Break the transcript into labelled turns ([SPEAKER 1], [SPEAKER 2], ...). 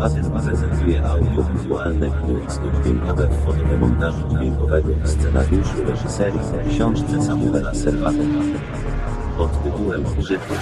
[SPEAKER 1] Serwatyzm prezentuje audiowizualne widowisko dźwiękowe w formie montażu dźwiękowego i scenariuszu reżyserii w książce Samuela Serwatera pod tytułem Brzydko.